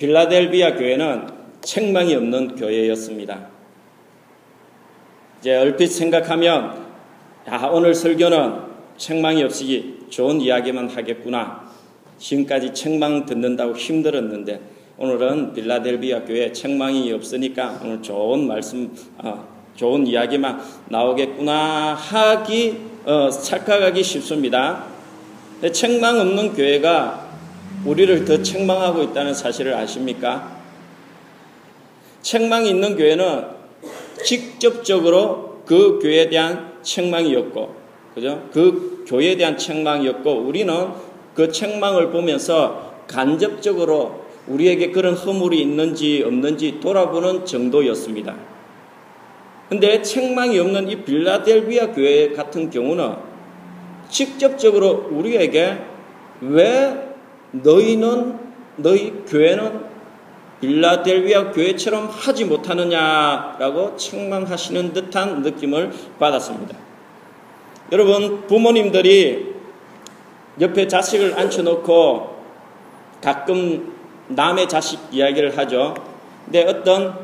빌라델비아 교회는 책망이 없는 교회였습니다. 이제 얼핏 생각하면 야, 오늘 설교는 책망이 없이 좋은 이야기만 하겠구나. 지금까지 책망 듣는다고 힘들었는데 오늘은 빌라델비아 교회 책망이 없으니까 오늘 좋은 말씀, 어, 좋은 이야기만 나오겠구나 하기 어, 착각하기 쉽습니다. 책망 없는 교회가 우리를 더 책망하고 있다는 사실을 아십니까? 책망이 있는 교회는 직접적으로 그 교회에 대한 책망이었고, 그죠? 그 교회에 대한 책망이었고, 우리는 그 책망을 보면서 간접적으로 우리에게 그런 허물이 있는지 없는지 돌아보는 정도였습니다. 근데 책망이 없는 이 빌라델비아 교회 같은 경우는 직접적으로 우리에게 왜 너희는 너희 교회는 빌라델비아 교회처럼 하지 못하느냐라고 책망하시는 듯한 느낌을 받았습니다. 여러분 부모님들이 옆에 자식을 앉혀놓고 가끔 남의 자식 이야기를 하죠. 근데 어떤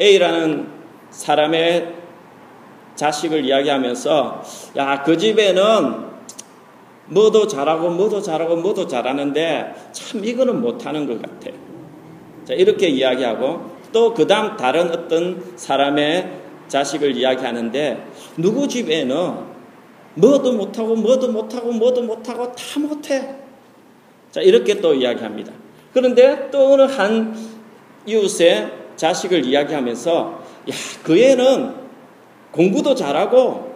A라는 사람의 자식을 이야기하면서 야 그 집에는 뭐도 잘하고 뭐도 잘하고 뭐도 잘하는데 참 이거는 못하는 것 같아. 자 이렇게 이야기하고 또 그 다음 다른 어떤 사람의 자식을 이야기하는데 누구 집에는 뭐도 못하고 뭐도 못하고 뭐도 못하고 다 못해. 자 이렇게 또 이야기합니다. 그런데 또 어느 한 이웃의 자식을 이야기하면서 야, 그 애는 공부도 잘하고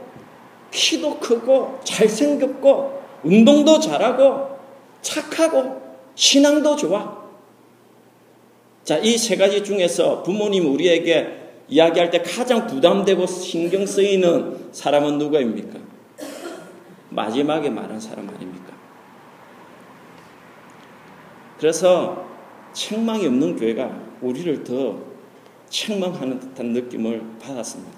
키도 크고 잘생겼고 운동도 잘하고 착하고 신앙도 좋아. 자, 이 세 가지 중에서 부모님 우리에게 이야기할 때 가장 부담되고 신경 쓰이는 사람은 누구입니까? 마지막에 말한 사람 아닙니까? 그래서 책망이 없는 교회가 우리를 더 책망하는 듯한 느낌을 받았습니다.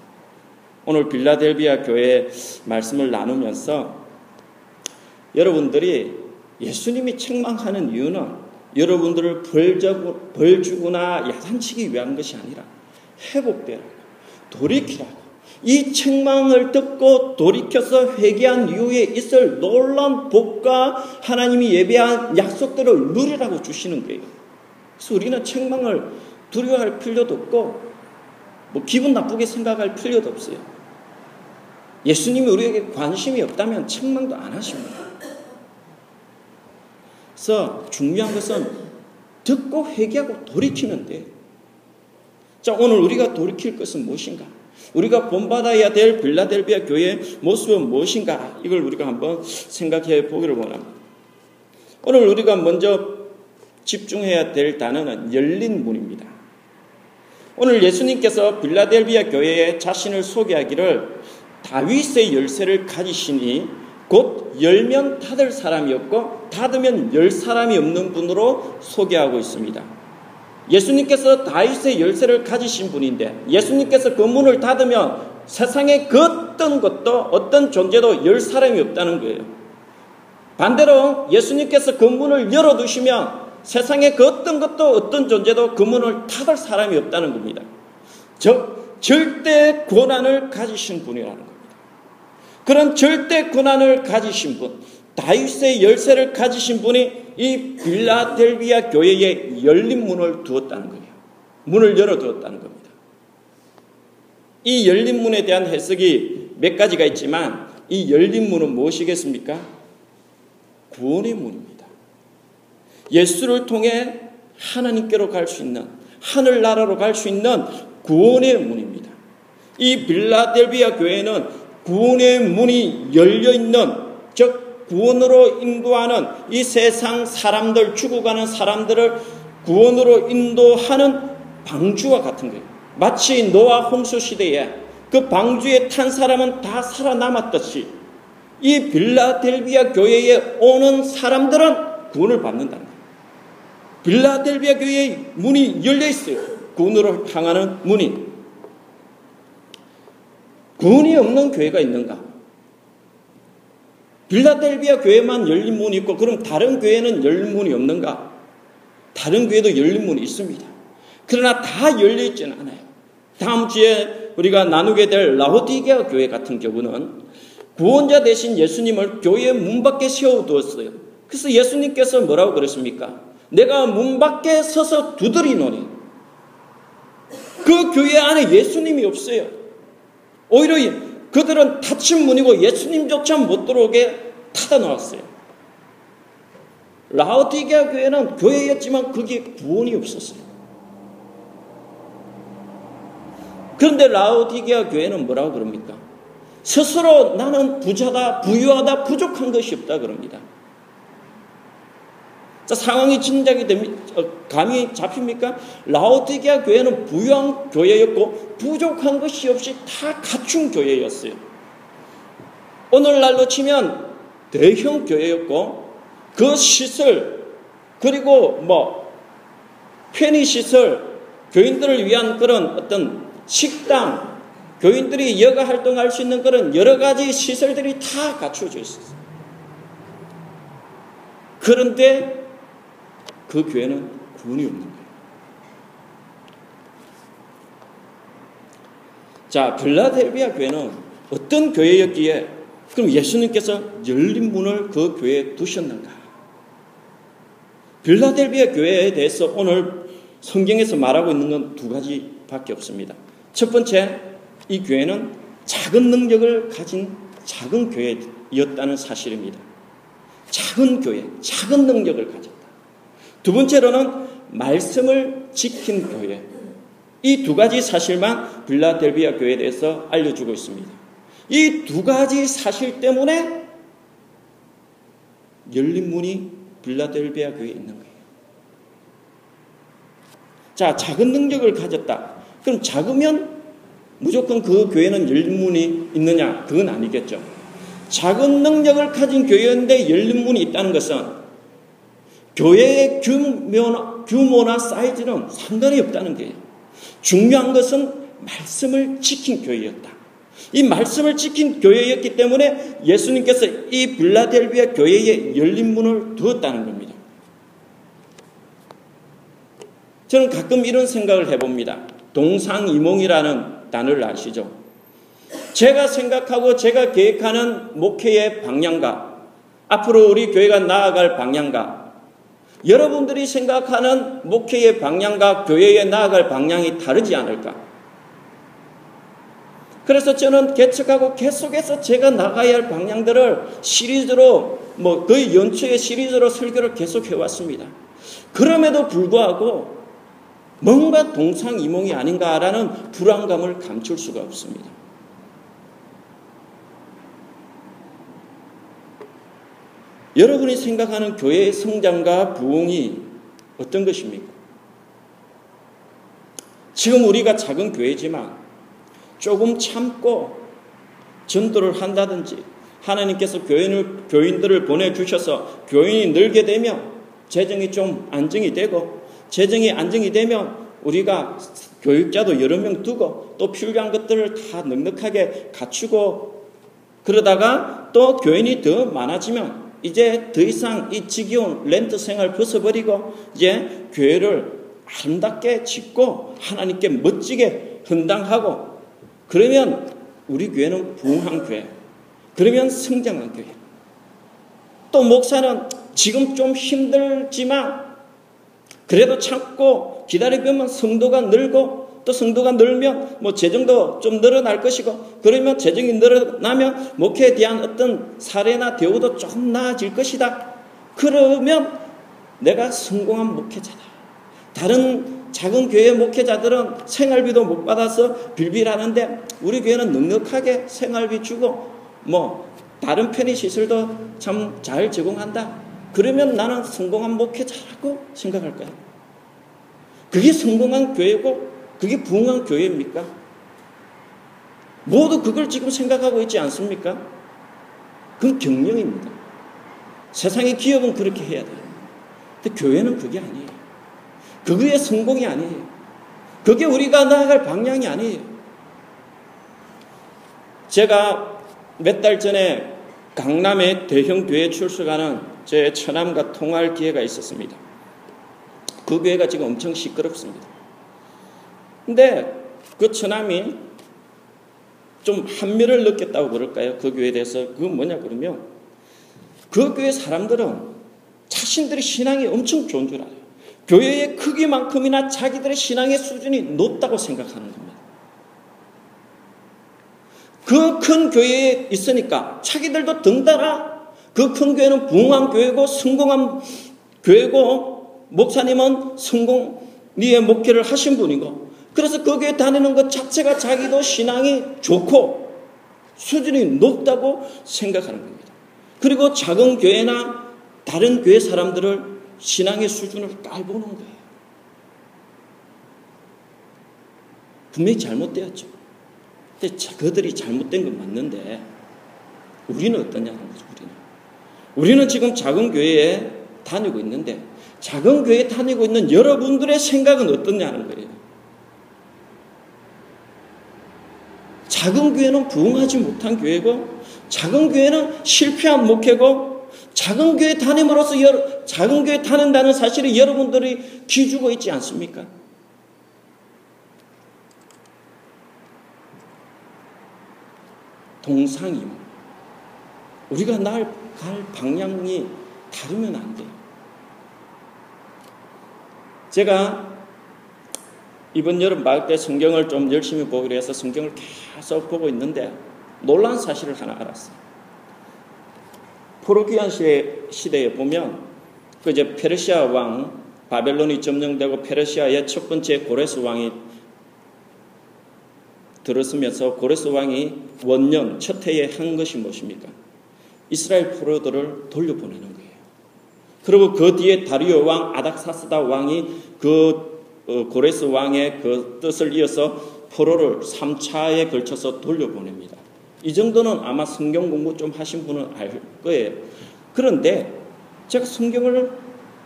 오늘 빌라델비아 교회 말씀을 나누면서 여러분들이 예수님이 책망하는 이유는 여러분들을 벌주거나 야단치기 위한 것이 아니라 회복되라고, 돌이키라고, 이 책망을 듣고 돌이켜서 회개한 이후에 있을 놀란 복과 하나님이 예배한 약속들을 누리라고 주시는 거예요. 그래서 우리는 책망을 두려워할 필요도 없고 뭐 기분 나쁘게 생각할 필요도 없어요. 예수님이 우리에게 관심이 없다면 책망도 안 하십니다. 그래서 중요한 것은 듣고 회개하고 돌이키면 돼. 자, 오늘 우리가 돌이킬 것은 무엇인가? 우리가 본받아야 될 빌라델비아 교회의 모습은 무엇인가? 이걸 우리가 한번 생각해 보기를 원합니다. 오늘 우리가 먼저 집중해야 될 단어는 열린 문입니다. 오늘 예수님께서 빌라델비아 교회에 자신을 소개하기를 다윗의 열쇠를 가지시니 곧 열면 닫을 사람이었고 닫으면 열 사람이 없는 분으로 소개하고 있습니다. 예수님께서 다윗의 열쇠를 가지신 분인데 예수님께서 그 문을 닫으면 세상에 그 어떤 것도 어떤 존재도 열 사람이 없다는 거예요. 반대로 예수님께서 그 문을 열어두시면 세상에 그 어떤 것도 어떤 존재도 그 문을 닫을 사람이 없다는 겁니다. 즉 절대 권한을 가지신 분이라는. 그런 절대 권한을 가지신 분, 다윗의 열쇠를 가지신 분이 이 빌라델비아 교회에 열린 문을 두었다는 거예요. 문을 열어두었다는 겁니다. 이 열린 문에 대한 해석이 몇 가지가 있지만 이 열린 문은 무엇이겠습니까? 구원의 문입니다. 예수를 통해 하나님께로 갈 수 있는 하늘나라로 갈 수 있는 구원의 문입니다. 이 빌라델비아 교회는 구원의 문이 열려 있는 즉 구원으로 인도하는 이 세상 사람들, 죽어가는 사람들을 구원으로 인도하는 방주와 같은 거예요. 마치 노아 홍수 시대에 그 방주에 탄 사람은 다 살아남았듯이 이 빌라델비아 교회에 오는 사람들은 구원을 거예요. 빌라델비아 교회의 문이 열려 있어요. 구원으로 향하는 문이. 구원이 없는 교회가 있는가? 빌라델비아 교회만 열린 문이 있고 그럼 다른 교회는 열린 문이 없는가? 다른 교회도 열린 문이 있습니다. 그러나 다 열려 있지는 않아요. 다음 주에 우리가 나누게 될 라호디게아 교회 같은 경우는 구원자 대신 예수님을 교회 문 밖에 세워두었어요. 그래서 예수님께서 뭐라고 그랬습니까? 내가 문 밖에 서서 두드리노니 그 교회 안에 예수님이 없어요. 오히려 그들은 닫힌 문이고 예수님조차 못 들어오게 닫아 놓았어요. 라오디게아 교회는 교회였지만 거기에 구원이 없었어요. 그런데 라오디게아 교회는 뭐라고 그럽니까? 스스로 나는 부자다, 부유하다, 부족한 것이 없다 그럽니다. 자, 상황이 진작이 됩니까? 어, 감이 잡힙니까? 라오디게아 교회는 부유한 교회였고 부족한 것이 없이 다 갖춘 교회였어요. 오늘날로 치면 대형 교회였고 그 시설 그리고 뭐 편의 시설 교인들을 위한 그런 어떤 식당 교인들이 여가 활동할 수 있는 그런 여러 가지 시설들이 다 갖춰져 있었어요. 그런데 그 교회는 구원이 없는 거예요. 자, 빌라델비아 교회는 어떤 교회였기에 그럼 예수님께서 열린 문을 그 교회에 두셨는가? 빌라델비아 교회에 대해서 오늘 성경에서 말하고 있는 건 두 가지밖에 없습니다. 첫 번째, 이 교회는 작은 능력을 가진 작은 교회였다는 사실입니다. 작은 교회, 작은 능력을 가졌다. 두 번째로는 말씀을 지킨 교회. 이 두 가지 사실만 빌라델비아 교회에 대해서 알려주고 있습니다. 이 두 가지 사실 때문에 열린 문이 빌라델비아 교회에 있는 거예요. 자, 작은 능력을 가졌다. 그럼 작으면 무조건 그 교회는 열린 문이 있느냐? 그건 아니겠죠. 작은 능력을 가진 교회인데 열린 문이 있다는 것은 교회의 규모나, 규모나 사이즈는 상관이 없다는 거예요. 중요한 것은 말씀을 지킨 교회였다. 이 말씀을 지킨 교회였기 때문에 예수님께서 이 빌라델비아 교회에 열린 문을 두었다는 겁니다. 저는 가끔 이런 생각을 해봅니다. 동상이몽이라는 단어를 아시죠? 제가 생각하고 제가 계획하는 목회의 방향과 앞으로 우리 교회가 나아갈 방향과 여러분들이 생각하는 목회의 방향과 교회에 나아갈 방향이 다르지 않을까? 그래서 저는 개척하고 계속해서 제가 나가야 할 방향들을 시리즈로 뭐 거의 연초의 시리즈로 설교를 계속 해왔습니다. 그럼에도 불구하고 뭔가 동상이몽이 아닌가라는 불안감을 감출 수가 없습니다. 여러분이 생각하는 교회의 성장과 부흥이 어떤 것입니까? 지금 우리가 작은 교회지만 조금 참고 전도를 한다든지 하나님께서 교인을, 교인들을 보내주셔서 교인이 늘게 되면 재정이 좀 안정이 되고 재정이 안정이 되면 우리가 교육자도 여러 명 두고 또 필요한 것들을 다 넉넉하게 갖추고 그러다가 또 교인이 더 많아지면 이제 더 이상 이 지겨운 렌트 생활 벗어버리고 이제 교회를 아름답게 짓고 하나님께 멋지게 헌당하고 그러면 우리 교회는 부흥한 교회. 그러면 성장한 교회. 또 목사는 지금 좀 힘들지만 그래도 참고 기다리면 성도가 늘고 또 성도가 늘면 뭐 재정도 좀 늘어날 것이고 그러면 재정이 늘어나면 목회에 대한 어떤 사례나 대우도 조금 나아질 것이다. 그러면 내가 성공한 목회자다. 다른 작은 교회 목회자들은 생활비도 못 받아서 빌빌하는데 우리 교회는 넉넉하게 생활비 주고 뭐 다른 편의 시설도 참 잘 제공한다. 그러면 나는 성공한 목회자라고 생각할 거야. 그게 성공한 교회고 그게 부흥한 교회입니까? 모두 그걸 지금 생각하고 있지 않습니까? 그건 경영입니다. 세상의 기업은 그렇게 해야 돼요. 근데 교회는 그게 아니에요. 그게 성공이 아니에요. 그게 우리가 나아갈 방향이 아니에요. 제가 몇 달 전에 강남의 대형 교회 출석하는 제 처남과 통화할 기회가 있었습니다. 그 교회가 지금 엄청 시끄럽습니다. 근데 그 처남이 좀 한미를 느꼈다고 그럴까요? 그 교회에 대해서. 그건 뭐냐 그러면 그 교회 사람들은 자신들의 신앙이 엄청 좋은 줄 알아요. 교회의 크기만큼이나 자기들의 신앙의 수준이 높다고 생각하는 겁니다. 그 큰 교회에 있으니까 자기들도 덩달아 그 큰 교회는 부흥한 교회고 성공한 교회고 목사님은 성공리의 목회를 하신 분이고 그래서 그 교회 다니는 것 자체가 자기도 신앙이 좋고 수준이 높다고 생각하는 겁니다. 그리고 작은 교회나 다른 교회 사람들을 신앙의 수준을 깔보는 거예요. 분명히 잘못되었죠. 근데 그들이 잘못된 건 맞는데 우리는 어떠냐는 거죠. 우리는 우리는 지금 작은 교회에 다니고 있는데 작은 교회에 다니고 있는 여러분들의 생각은 어떠냐는 거예요. 작은 교회는 부흥하지 못한 교회고 작은 교회는 실패한 목회고 작은 교회 다님으로써 여러, 작은 교회 다닌다는 사실을 여러분들이 기주고 있지 않습니까? 동상임. 우리가 날 갈 방향이 다르면 안 돼요. 제가 이번 여름 마을 때 성경을 좀 열심히 보기로 해서 성경을 계속 보고 있는데 놀란 사실을 하나 알았어요. 포르기안 시대, 시대에 보면 그 이제 페르시아 왕 바벨론이 점령되고 페르시아의 첫 번째 고레스 왕이 들었으면서 고레스 왕이 원년 첫 해에 한 것이 무엇입니까? 이스라엘 포로들을 돌려보내는 거예요. 그리고 그 뒤에 다리오 왕 아닥사스다 왕이 그 어, 고레스 왕의 그 뜻을 이어서 포로를 3차에 걸쳐서 돌려보냅니다. 이 정도는 아마 성경 공부 좀 하신 분은 알 거예요. 그런데 제가 성경을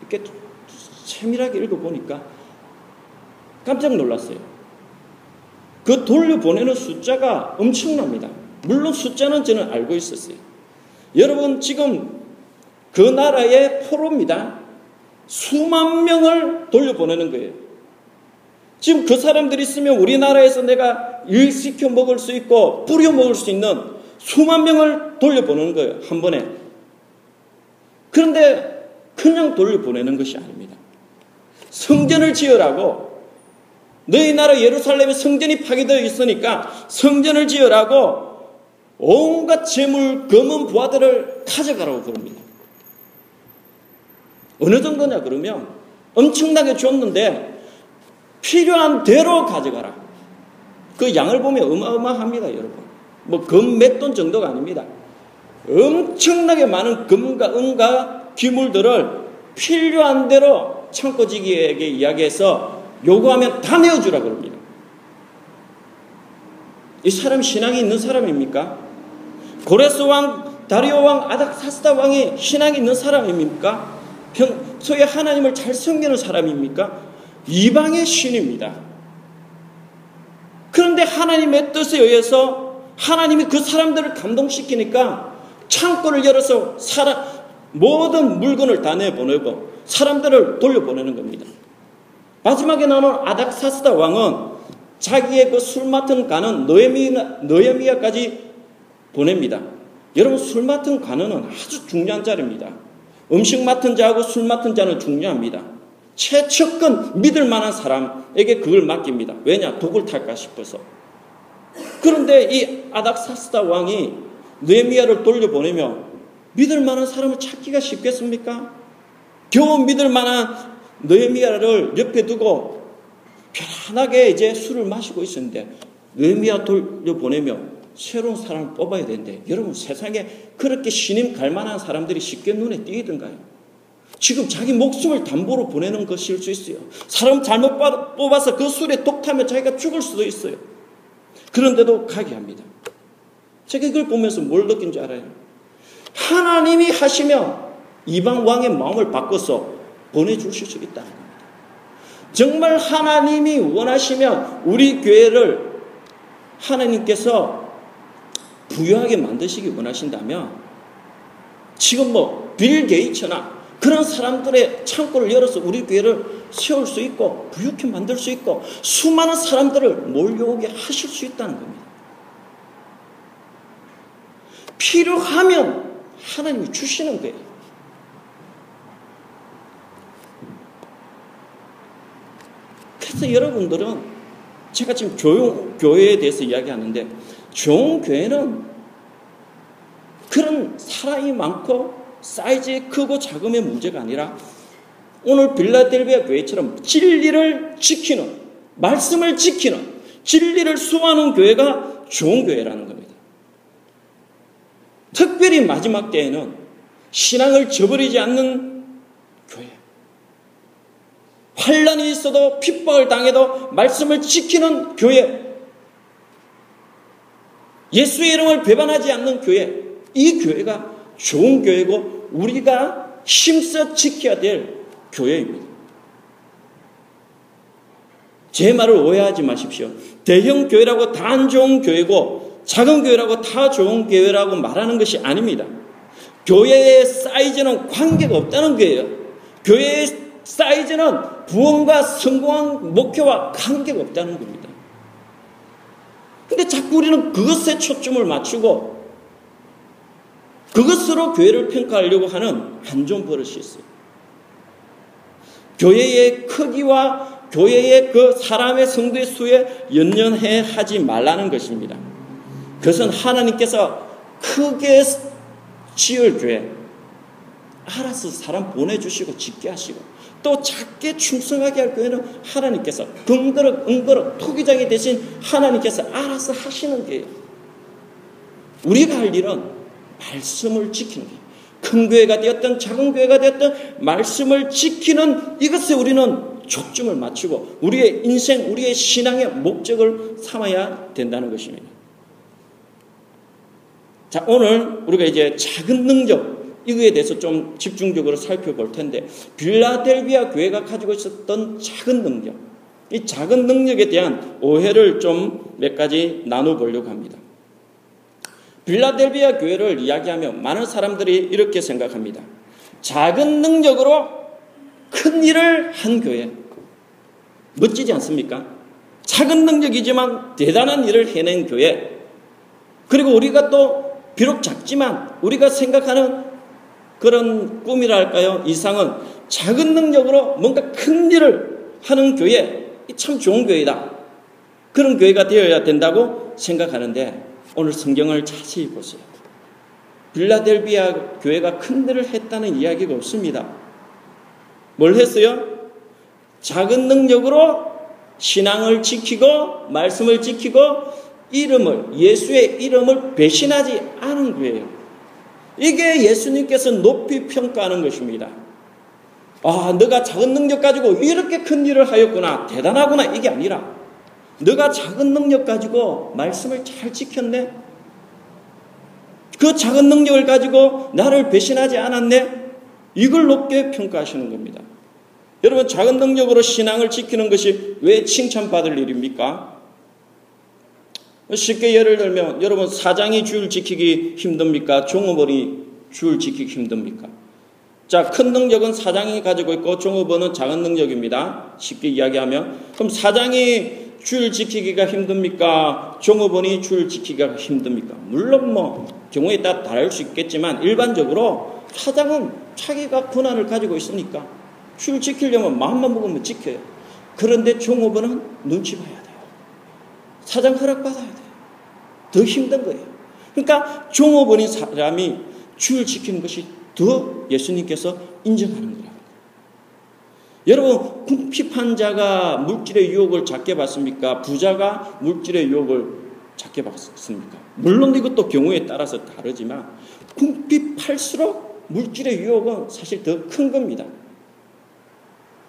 이렇게 세밀하게 읽어보니까 깜짝 놀랐어요. 그 돌려보내는 숫자가 엄청납니다. 물론 숫자는 저는 알고 있었어요. 여러분, 지금 그 나라의 포로입니다. 수만 명을 돌려보내는 거예요. 지금 그 사람들이 있으면 우리나라에서 내가 일 시켜 먹을 수 있고 뿌려 먹을 수 있는 수만 명을 돌려보내는 거예요. 한 번에. 그런데 그냥 돌려보내는 것이 아닙니다. 성전을 지으라고 너희 나라 예루살렘에 성전이 파괴되어 있으니까 성전을 지으라고 온갖 재물, 검은 부하들을 가져가라고 그럽니다. 어느 정도냐 그러면 엄청나게 줬는데 필요한 대로 가져가라. 그 양을 보면 어마어마합니다, 여러분. 뭐 금 몇 돈 정도가 아닙니다. 엄청나게 많은 금과 은과 기물들을 필요한 대로 창고지기에게 이야기해서 요구하면 다 내어주라 그럽니다. 이 사람 신앙이 있는 사람입니까? 고레스 왕, 다리오 왕, 아닥사스다 왕이 신앙이 있는 사람입니까? 평소에 하나님을 잘 섬기는 사람입니까? 이방의 신입니다. 그런데 하나님의 뜻에 의해서 하나님이 그 사람들을 감동시키니까 창고를 열어서 사람, 모든 물건을 다 내보내고 사람들을 돌려보내는 겁니다. 마지막에 나오는 아닥사스다 왕은 자기의 그 술 맡은 간은 너에미야, 까지 보냅니다. 여러분 술 맡은 간은 아주 중요한 자리입니다. 음식 맡은 자하고 술 맡은 자는 중요합니다. 최측근 믿을 만한 사람에게 그걸 맡깁니다. 왜냐? 독을 탈까 싶어서. 그런데 이 아닥사스다 왕이 느헤미야를 돌려보내며 믿을 만한 사람을 찾기가 쉽겠습니까? 겨우 믿을 만한 느헤미야를 옆에 두고 편안하게 이제 술을 마시고 있었는데 느헤미야 돌려보내며 새로운 사람을 뽑아야 되는데 여러분 세상에 그렇게 신임 갈 만한 사람들이 쉽게 눈에 띄던가요? 지금 자기 목숨을 담보로 보내는 것일 수 있어요. 사람 잘못 뽑아서 그 술에 독 타면 자기가 죽을 수도 있어요. 그런데도 가게 합니다. 제가 이걸 보면서 뭘 느낀 줄 알아요? 하나님이 하시면 이방 왕의 마음을 바꿔서 보내주실 수 있다는 겁니다. 정말 하나님이 원하시면 우리 교회를 하나님께서 부유하게 만드시기 원하신다면 지금 뭐 빌 게이츠나 그런 사람들의 창고를 열어서 우리 교회를 세울 수 있고 부유케 만들 수 있고 수많은 사람들을 몰려오게 하실 수 있다는 겁니다. 필요하면 하나님이 주시는 거예요. 그래서 여러분들은 제가 지금 조용 교회에 대해서 이야기하는데 좋은 교회는 그런 사람이 많고 사이즈 크고 작음의 문제가 아니라 오늘 빌라델비아 교회처럼 진리를 지키는 말씀을 지키는 진리를 수호하는 교회가 좋은 교회라는 겁니다. 특별히 마지막 때에는 신앙을 저버리지 않는 교회. 환란이 있어도 핍박을 당해도 말씀을 지키는 교회. 예수의 이름을 배반하지 않는 교회. 이 교회가 좋은 교회고 우리가 힘써 지켜야 될 교회입니다. 제 말을 오해하지 마십시오. 대형 교회라고 다 안 좋은 교회고 작은 교회라고 다 좋은 교회라고 말하는 것이 아닙니다. 교회의 사이즈는 관계가 없다는 거예요. 교회의 사이즈는 부흥과 성공한 목표와 관계가 없다는 겁니다. 근데 자꾸 우리는 그것에 초점을 맞추고 그것으로 교회를 평가하려고 하는 한좀 버릇이 있어요. 교회의 크기와 교회의 그 사람의 성도의 수에 연연해 하지 말라는 것입니다. 그것은 하나님께서 크게 지을 교회 알아서 사람 보내주시고 짓게 하시고 또 작게 충성하게 할 교회는 하나님께서 긍그럭 응그럭 토기장이 대신 하나님께서 알아서 하시는 거예요. 우리가 할 일은 말씀을 지키는 게. 큰 교회가 되었던 작은 교회가 되었던 말씀을 지키는 이것에 우리는 초점을 맞추고 우리의 인생, 우리의 신앙의 목적을 삼아야 된다는 것입니다. 자, 오늘 우리가 이제 작은 능력, 이거에 대해서 좀 집중적으로 살펴볼 텐데, 빌라델비아 교회가 가지고 있었던 작은 능력, 이 작은 능력에 대한 오해를 좀 몇 가지 나눠보려고 합니다. 빌라델비아 교회를 이야기하면 많은 사람들이 이렇게 생각합니다. 작은 능력으로 큰 일을 한 교회. 멋지지 않습니까? 작은 능력이지만 대단한 일을 해낸 교회. 그리고 우리가 또 비록 작지만 우리가 생각하는 그런 꿈이랄까요? 이상은 작은 능력으로 뭔가 큰 일을 하는 교회. 참 좋은 교회다. 그런 교회가 되어야 된다고 생각하는데 오늘 성경을 자세히 보세요. 빌라델비아 교회가 큰 일을 했다는 이야기가 없습니다. 뭘 했어요? 작은 능력으로 신앙을 지키고 말씀을 지키고 이름을 예수의 이름을 배신하지 않은 거예요. 이게 예수님께서 높이 평가하는 것입니다. 아, 너가 작은 능력 가지고 이렇게 큰 일을 하였구나. 대단하구나. 이게 아니라 너가 작은 능력 가지고 말씀을 잘 지켰네? 그 작은 능력을 가지고 나를 배신하지 않았네? 이걸 높게 평가하시는 겁니다. 여러분, 작은 능력으로 신앙을 지키는 것이 왜 칭찬받을 일입니까? 쉽게 예를 들면, 여러분, 사장이 줄 지키기 힘듭니까? 종업원이 줄 지키기 힘듭니까? 자, 큰 능력은 사장이 가지고 있고 종업원은 작은 능력입니다. 쉽게 이야기하면. 그럼 사장이 줄 지키기가 힘듭니까? 종업원이 줄 지키기가 힘듭니까? 물론 뭐 경우에 따라 다를 수 있겠지만 일반적으로 사장은 자기가 권한을 가지고 있으니까 줄 지키려면 마음만 먹으면 지켜요. 그런데 종업원은 눈치 봐야 돼요. 사장 허락 받아야 돼요. 더 힘든 거예요. 그러니까 종업원인 사람이 줄 지키는 것이 더 예수님께서 인정하는 거예요. 여러분, 궁핍한 자가 물질의 유혹을 작게 받습니까? 부자가 물질의 유혹을 작게 받습니까? 물론 이것도 경우에 따라서 다르지만, 궁핍할수록 물질의 유혹은 사실 더 큰 겁니다.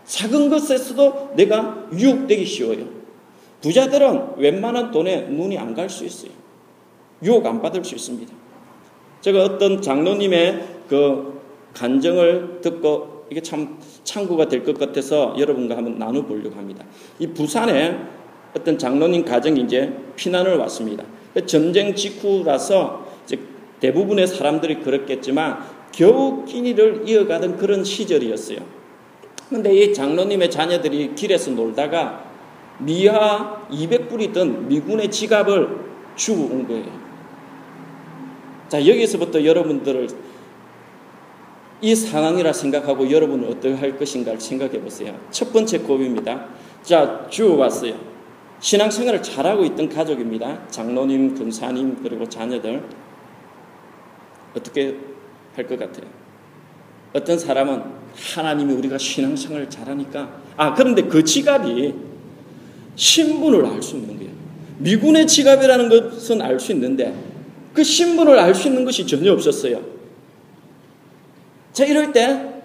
작은 것에서도 내가 유혹되기 쉬워요. 부자들은 웬만한 돈에 눈이 안 갈 수 있어요. 유혹 안 받을 수 있습니다. 제가 어떤 장로님의 그 간정을 듣고 이게 참 참고가 될 것 같아서 여러분과 한번 나눠보려고 합니다. 이 부산에 어떤 장로님 가정이 이제 피난을 왔습니다. 전쟁 직후라서 대부분의 사람들이 그렇겠지만 겨우 끼니를 이어가던 그런 시절이었어요. 근데 이 장로님의 자녀들이 길에서 놀다가 미하 200불이 든 미군의 지갑을 주고 온 거예요. 자, 여기서부터 여러분들을 이 상황이라 생각하고 여러분은 어떻게 할 것인가를 생각해 보세요. 첫 번째 고비입니다. 자, 주어 왔어요. 신앙생활을 잘하고 있던 가족입니다. 장로님, 군사님, 그리고 자녀들. 어떻게 할 것 같아요? 어떤 사람은 하나님이 우리가 신앙생활을 잘하니까 아 그런데 그 지갑이 신분을 알 수 있는 거예요. 미군의 지갑이라는 것은 알 수 있는데 그 신분을 알 수 있는 것이 전혀 없었어요. 자 이럴 때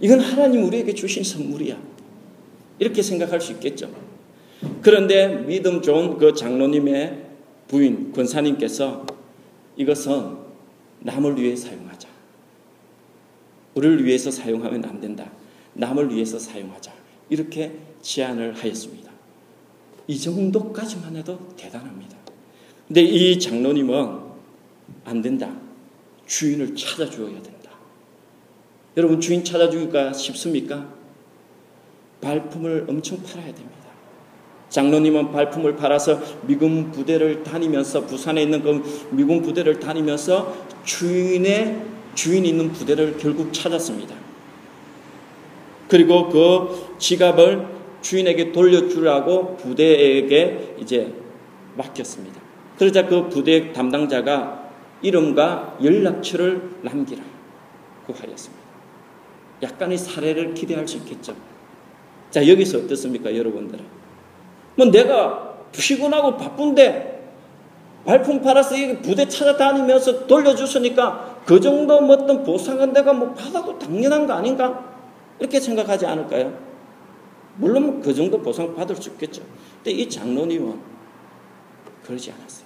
이건 하나님 우리에게 주신 선물이야. 이렇게 생각할 수 있겠죠. 그런데 믿음 좋은 그 장로님의 부인 권사님께서 이것은 남을 위해 사용하자. 우리를 위해서 사용하면 안 된다. 남을 위해서 사용하자. 이렇게 제안을 하였습니다. 이 정도까지만 해도 대단합니다. 근데 이 장로님은 안 된다. 주인을 찾아주어야 된다. 여러분 주인 찾아주기가 쉽습니까? 발품을 엄청 팔아야 됩니다. 장로님은 발품을 팔아서 미군 부대를 다니면서 부산에 있는 그 미군 부대를 다니면서 주인의 주인 있는 부대를 결국 찾았습니다. 그리고 그 지갑을 주인에게 돌려주라고 부대에게 이제 맡겼습니다. 그러자 그 부대 담당자가 이름과 연락처를 남기라고 하였습니다. 약간의 사례를 기대할 수 있겠죠. 자, 여기서 어떻습니까, 여러분들은? 뭐 내가 피곤하고 바쁜데 발품 팔아서 부대 찾아다니면서 돌려주시니까 그 정도 뭐 어떤 보상은 내가 뭐 받아도 당연한 거 아닌가? 이렇게 생각하지 않을까요? 물론 그 정도 보상 받을 수 있겠죠. 근데 이 장로님은 그러지 않았어요.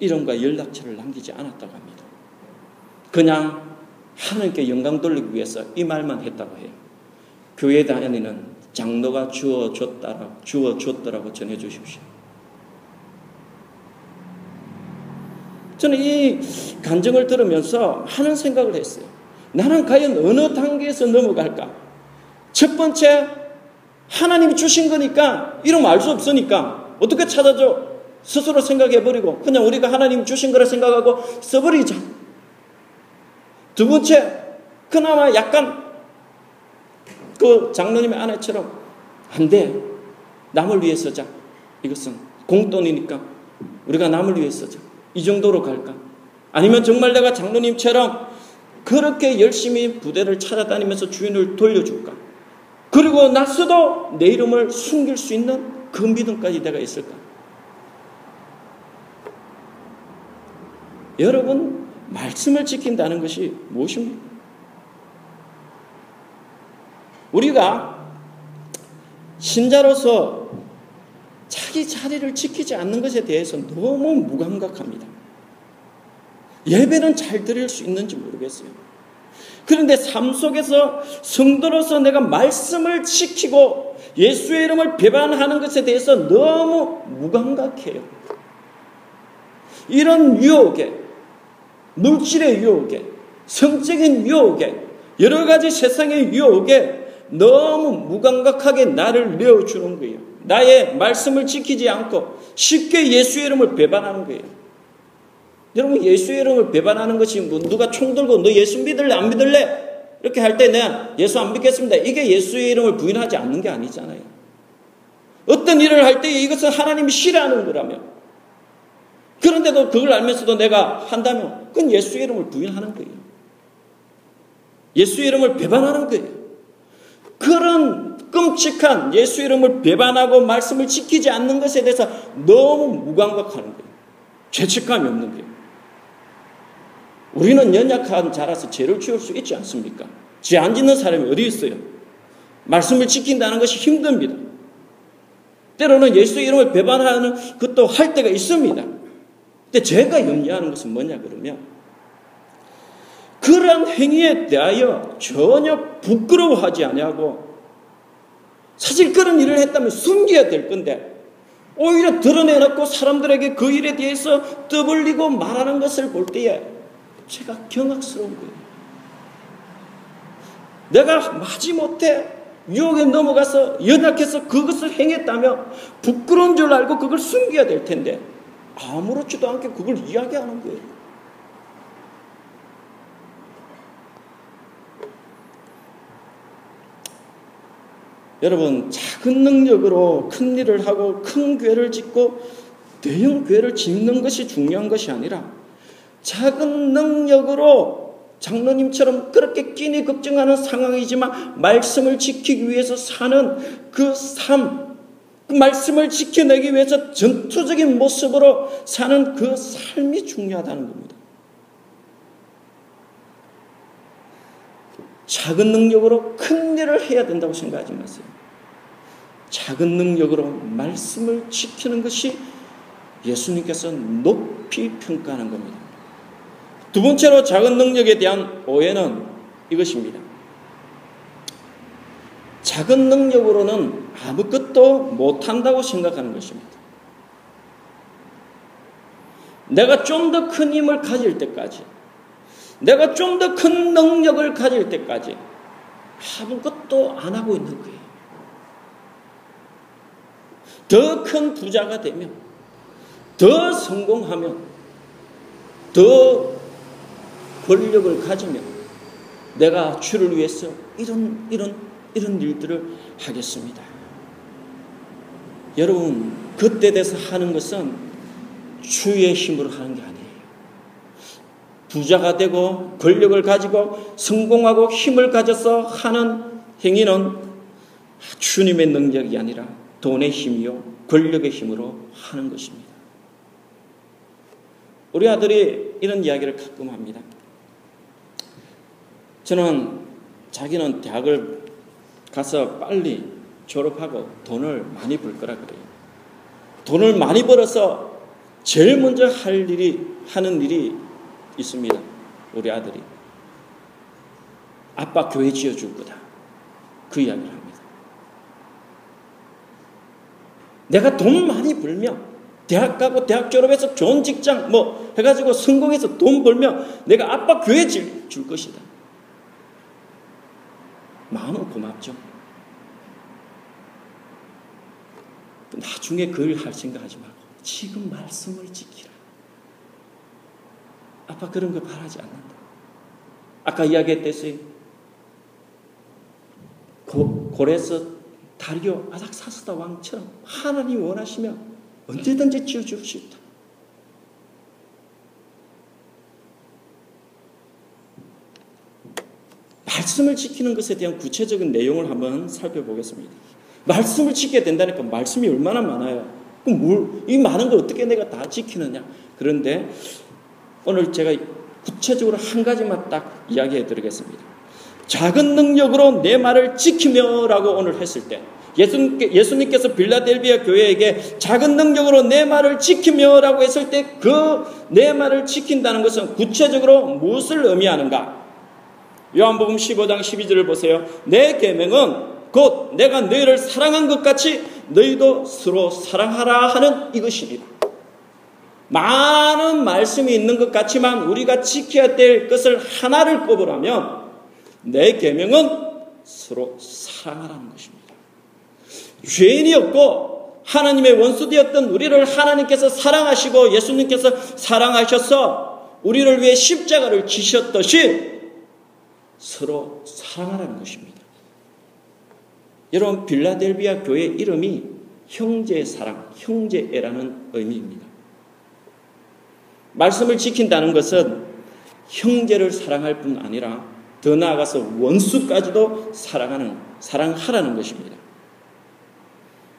이름과 연락처를 남기지 않았다고 합니다. 그냥 하나님께 영광 돌리기 위해서 이 말만 했다고 해요. 교회 다니는 장로가 주어줬다라고, 주어줬더라고 전해주십시오. 저는 이 간증을 들으면서 하는 생각을 했어요. 나는 과연 어느 단계에서 넘어갈까? 첫 번째, 하나님이 주신 거니까, 이름 알 수 없으니까, 어떻게 찾아줘? 스스로 생각해버리고, 그냥 우리가 하나님 주신 거라 생각하고 써버리자. 두 번째, 그나마 약간 그 장로님의 아내처럼 안 돼. 남을 위해 서 자. 이것은 공돈이니까 우리가 남을 위해 서 자. 이 정도로 갈까? 아니면 정말 내가 장로님처럼 그렇게 열심히 부대를 찾아다니면서 주인을 돌려줄까? 그리고 나서도 내 이름을 숨길 수 있는 그 믿음까지 내가 있을까? 여러분, 말씀을 지킨다는 것이 무엇입니까? 우리가 신자로서 자기 자리를 지키지 않는 것에 대해서 너무 무감각합니다. 예배는 잘 드릴 수 있는지 모르겠어요. 그런데 삶 속에서 성도로서 내가 말씀을 지키고 예수의 이름을 배반하는 것에 대해서 너무 무감각해요. 이런 유혹에, 물질의 유혹에, 성적인 유혹에, 여러 가지 세상의 유혹에 너무 무감각하게 나를 내어주는 거예요. 나의 말씀을 지키지 않고 쉽게 예수의 이름을 배반하는 거예요. 여러분 예수의 이름을 배반하는 것이 뭐 누가 총 들고 너 예수 믿을래 안 믿을래 이렇게 할 때 내가 예수 안 믿겠습니다. 이게 예수의 이름을 부인하지 않는 게 아니잖아요. 어떤 일을 할 때 이것은 하나님이 싫어하는 거라며. 그런데도 그걸 알면서도 내가 한다면 그건 예수의 이름을 부인하는 거예요. 예수의 이름을 배반하는 거예요. 그런 끔찍한 예수 이름을 배반하고 말씀을 지키지 않는 것에 대해서 너무 무감각하는 거예요. 죄책감이 없는 거예요. 우리는 연약한 자라서 죄를 지을 수 있지 않습니까? 죄 안 짓는 사람이 어디 있어요? 말씀을 지킨다는 것이 힘듭니다. 때로는 예수 이름을 배반하는 것도 할 때가 있습니다. 근데 제가 염려하는 것은 뭐냐 그러면 그런 행위에 대하여 전혀 부끄러워하지 아니하고 사실 그런 일을 했다면 숨겨야 될 건데 오히려 드러내놓고 사람들에게 그 일에 대해서 떠벌리고 말하는 것을 볼 때에 제가 경악스러운 거예요. 내가 마지못해 유혹에 넘어가서 연약해서 그것을 행했다면 부끄러운 줄 알고 그걸 숨겨야 될 텐데 아무렇지도 않게 그걸 이야기하는 거예요. 여러분 작은 능력으로 큰 일을 하고 큰 괴를 짓고 대형 괴를 짓는 것이 중요한 것이 아니라 작은 능력으로 장로님처럼 그렇게 끼니 걱정하는 상황이지만 말씀을 지키기 위해서 사는 그 삶, 그 말씀을 지켜내기 위해서 전투적인 모습으로 사는 그 삶이 중요하다는 겁니다. 작은 능력으로 큰 일을 해야 된다고 생각하지 마세요. 작은 능력으로 말씀을 지키는 것이 예수님께서 높이 평가하는 겁니다. 두 번째로 작은 능력에 대한 오해는 이것입니다. 작은 능력으로는 아무것 도 못한다고 생각하는 것입니다. 내가 좀 더 큰 힘을 가질 때까지, 내가 좀 더 큰 능력을 가질 때까지 아무것도 안 하고 있는 거예요. 더 큰 부자가 되면, 더 성공하면, 더 권력을 가지면 내가 주를 위해서 이런 이런 이런 일들을 하겠습니다. 여러분 그때 돼서 하는 것은 주의 힘으로 하는 게 아니에요. 부자가 되고 권력을 가지고 성공하고 힘을 가져서 하는 행위는 주님의 능력이 아니라 돈의 힘이요 권력의 힘으로 하는 것입니다. 우리 아들이 이런 이야기를 가끔 합니다. 저는 자기는 대학을 가서 빨리 졸업하고 돈을 많이 벌 거라 그래요. 돈을 많이 벌어서 제일 먼저 할 일이, 하는 일이 있습니다. 우리 아들이. 아빠 교회 지어줄 거다. 그 이야기를 합니다. 내가 돈 많이 벌면 대학 가고 대학 졸업해서 좋은 직장 뭐 해가지고 성공해서 돈 벌면 내가 아빠 교회 줄 것이다. 마음은 고맙죠. 나중에 그걸 할 생각하지 말고 지금 말씀을 지키라. 아빠 그런 거 바라지 않는다. 아까 이야기했듯이 고, 고레스 다리오 아삭사스다 왕처럼 하나님 원하시면 언제든지 지어줄 수 있다. 말씀을 지키는 것에 대한 구체적인 내용을 한번 살펴보겠습니다. 말씀을 지켜야 된다니까 말씀이 얼마나 많아요. 그럼 뭘, 이 많은 걸 어떻게 내가 다 지키느냐. 그런데 오늘 제가 구체적으로 한 가지만 딱 이야기해 드리겠습니다. 작은 능력으로 내 말을 지키며 라고 오늘 했을 때 예수님께 서 빌라델비아 교회에게 작은 능력으로 내 말을 지키며 라고 했을 때 그 내 말을 지킨다는 것은 구체적으로 무엇을 의미하는가? 요한복음 15장 12절을 보세요. 내 계명은 곧 내가 너희를 사랑한 것 같이 너희도 서로 사랑하라 하는 이것이니라. 많은 말씀이 있는 것 같지만 우리가 지켜야 될 것을 하나를 꼽으라면 내 계명은 서로 사랑하라는 것입니다. 죄인이었고 하나님의 원수되었던 우리를 하나님께서 사랑하시고 예수님께서 사랑하셔서 우리를 위해 십자가를 지셨듯이 서로 사랑하라는 것입니다. 여러분 빌라델비아 교회 이름이 형제 사랑, 형제애라는 의미입니다. 말씀을 지킨다는 것은 형제를 사랑할 뿐 아니라 더 나아가서 원수까지도 사랑하는 사랑하라는 것입니다.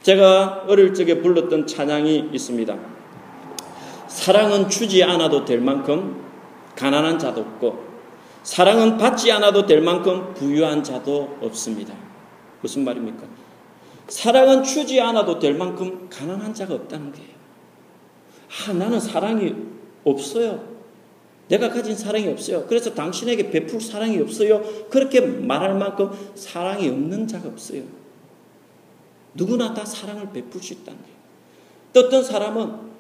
제가 어릴 적에 불렀던 찬양이 있습니다. 사랑은 주지 않아도 될 만큼 가난한 자도 없고 사랑은 받지 않아도 될 만큼 부유한 자도 없습니다. 무슨 말입니까? 사랑은 주지 않아도 될 만큼 가난한 자가 없다는 거예요. 아, 나는 사랑이 없어요. 내가 가진 사랑이 없어요. 그래서 당신에게 베풀 사랑이 없어요. 그렇게 말할 만큼 사랑이 없는 자가 없어요. 누구나 다 사랑을 베풀 수 있다는 거예요. 또 어떤 사람은